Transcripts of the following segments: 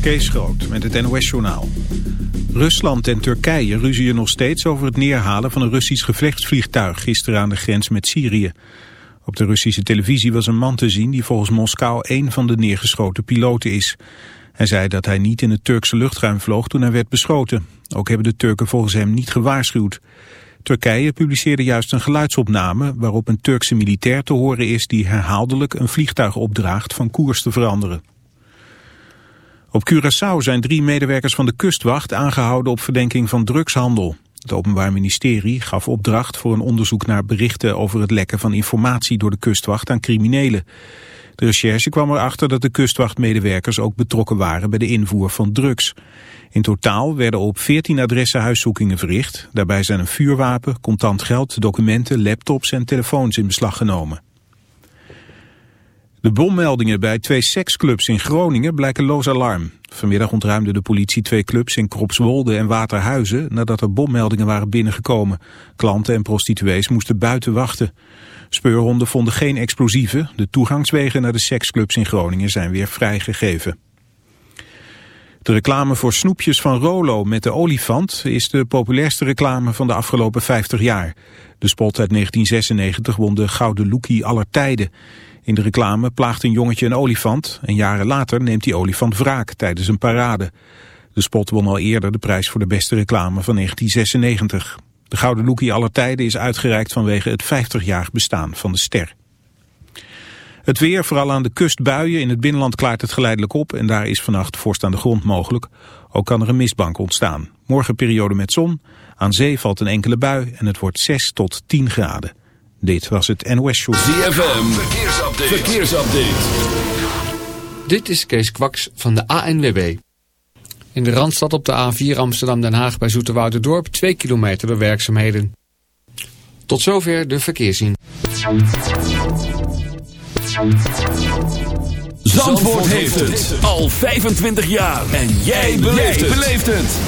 Kees Groot met het NOS-journaal. Rusland en Turkije ruzien nog steeds over het neerhalen van een Russisch gevechtsvliegtuig gisteren aan de grens met Syrië. Op de Russische televisie was een man te zien die volgens Moskou een van de neergeschoten piloten is. Hij zei dat hij niet in het Turkse luchtruim vloog toen hij werd beschoten. Ook hebben de Turken volgens hem niet gewaarschuwd. Turkije publiceerde juist een geluidsopname waarop een Turkse militair te horen is die herhaaldelijk een vliegtuig opdraagt van koers te veranderen. Op Curaçao zijn drie medewerkers van de kustwacht aangehouden op verdenking van drugshandel. Het Openbaar Ministerie gaf opdracht voor een onderzoek naar berichten over het lekken van informatie door de kustwacht aan criminelen. De recherche kwam erachter dat de kustwachtmedewerkers ook betrokken waren bij de invoer van drugs. In totaal werden op 14 adressen huiszoekingen verricht. Daarbij zijn een vuurwapen, contant geld, documenten, laptops en telefoons in beslag genomen. De bommeldingen bij twee seksclubs in Groningen blijken loos alarm. Vanmiddag ontruimde de politie twee clubs in Kropswolde en Waterhuizen nadat er bommeldingen waren binnengekomen. Klanten en prostituees moesten buiten wachten. Speurhonden vonden geen explosieven. De toegangswegen naar de seksclubs in Groningen zijn weer vrijgegeven. De reclame voor snoepjes van Rolo met de olifant is de populairste reclame van de afgelopen 50 jaar. De spot uit 1996 won de Gouden Lookie aller tijden. In de reclame plaagt een jongetje een olifant en jaren later neemt die olifant wraak tijdens een parade. De spot won al eerder de prijs voor de beste reclame van 1996. De Gouden Lookie aller tijden is uitgereikt vanwege het 50-jarig bestaan van de ster. Het weer, vooral aan de kust buien. In het binnenland klaart het geleidelijk op en daar is vannacht vorst aan de grond mogelijk. Ook kan er een mistbank ontstaan. Morgen periode met zon. Aan zee valt een enkele bui en het wordt 6 tot 10 graden. Dit was het NOS Show. ZFM, verkeersupdate. verkeersupdate. Dit is Kees Kwaks van de ANWB. In de Randstad op de A4 Amsterdam-Den Haag bij Dorp 2 kilometer door werkzaamheden. Tot zover de verkeerszien. Zandvoort heeft het al 25 jaar. En jij beleeft het.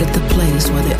at the place where the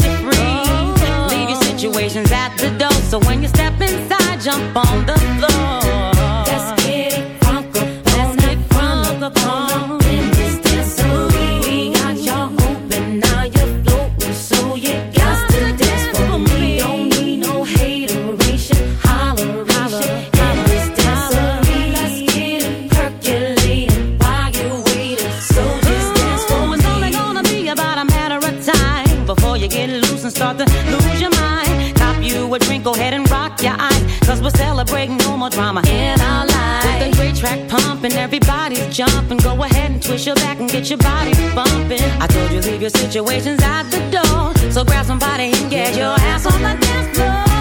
Leave your situations at the door, so when you step inside, jump on the floor. Jumping. Go ahead and twist your back and get your body bumping. I told you leave your situations at the door. So grab somebody and get your ass on the dance floor.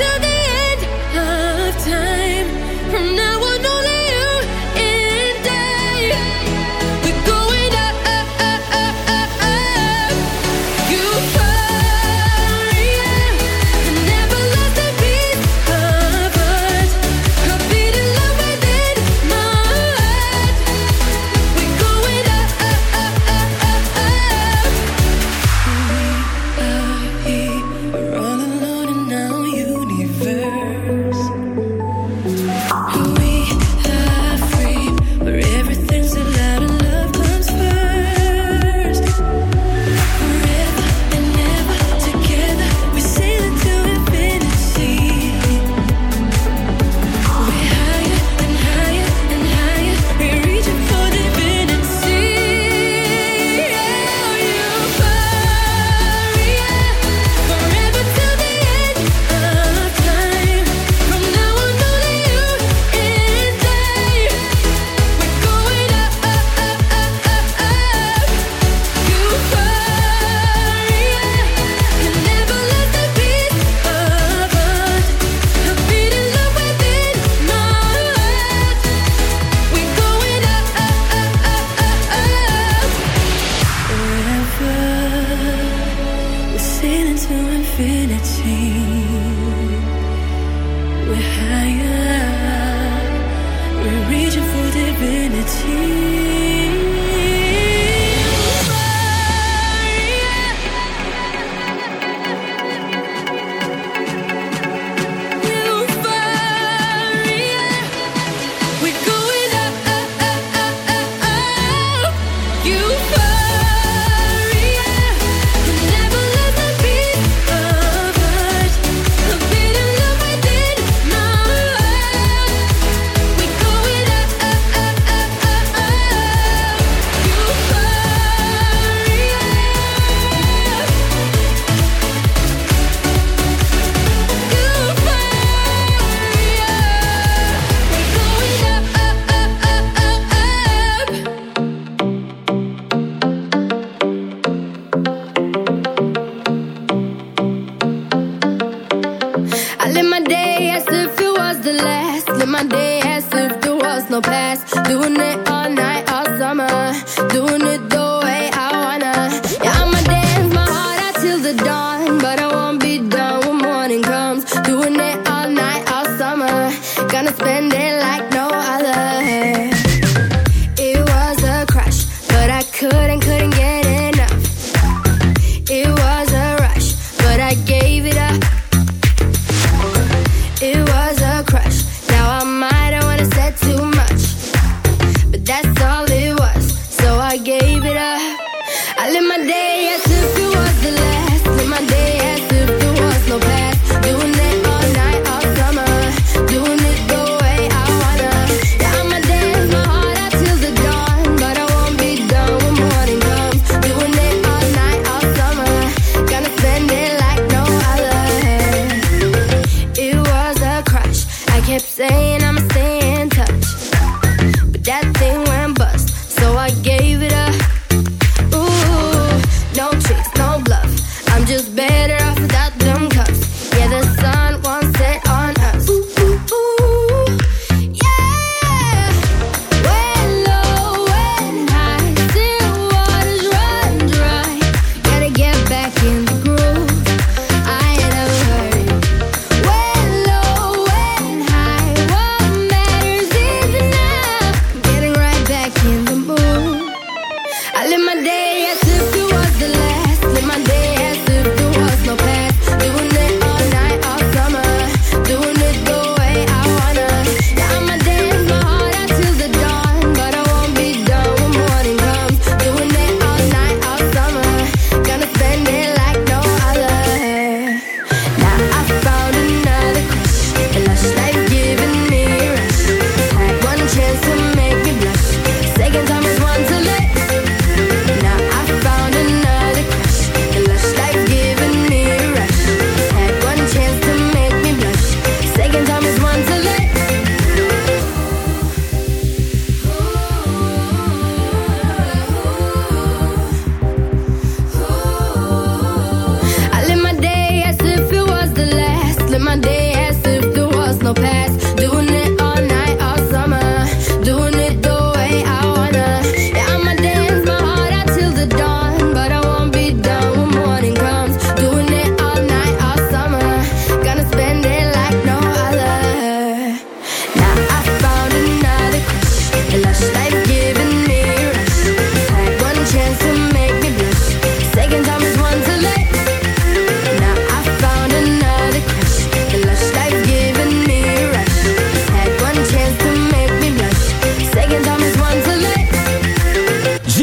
to the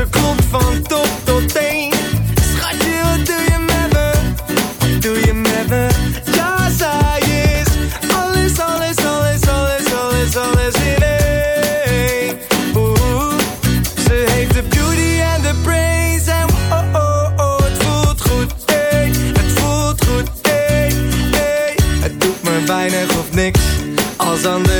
Ze klopt van top tot teen Schatje, wat doe je met me? Doe je met me? Ja, zij is alles, alles, alles, alles, alles, alles in één Oeh, ze heeft de beauty en de brains En oh, oh, oh, het voelt goed, ey Het voelt goed, ey, ey Het doet me weinig of niks Als andere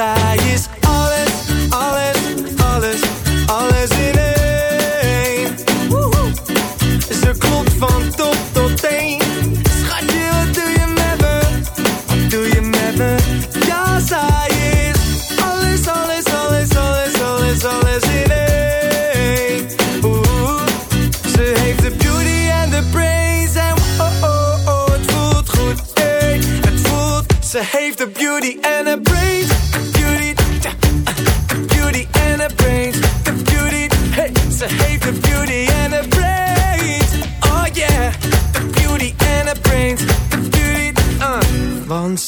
desire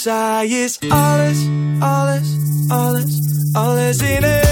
zij is alles, alles, alles, alles in één.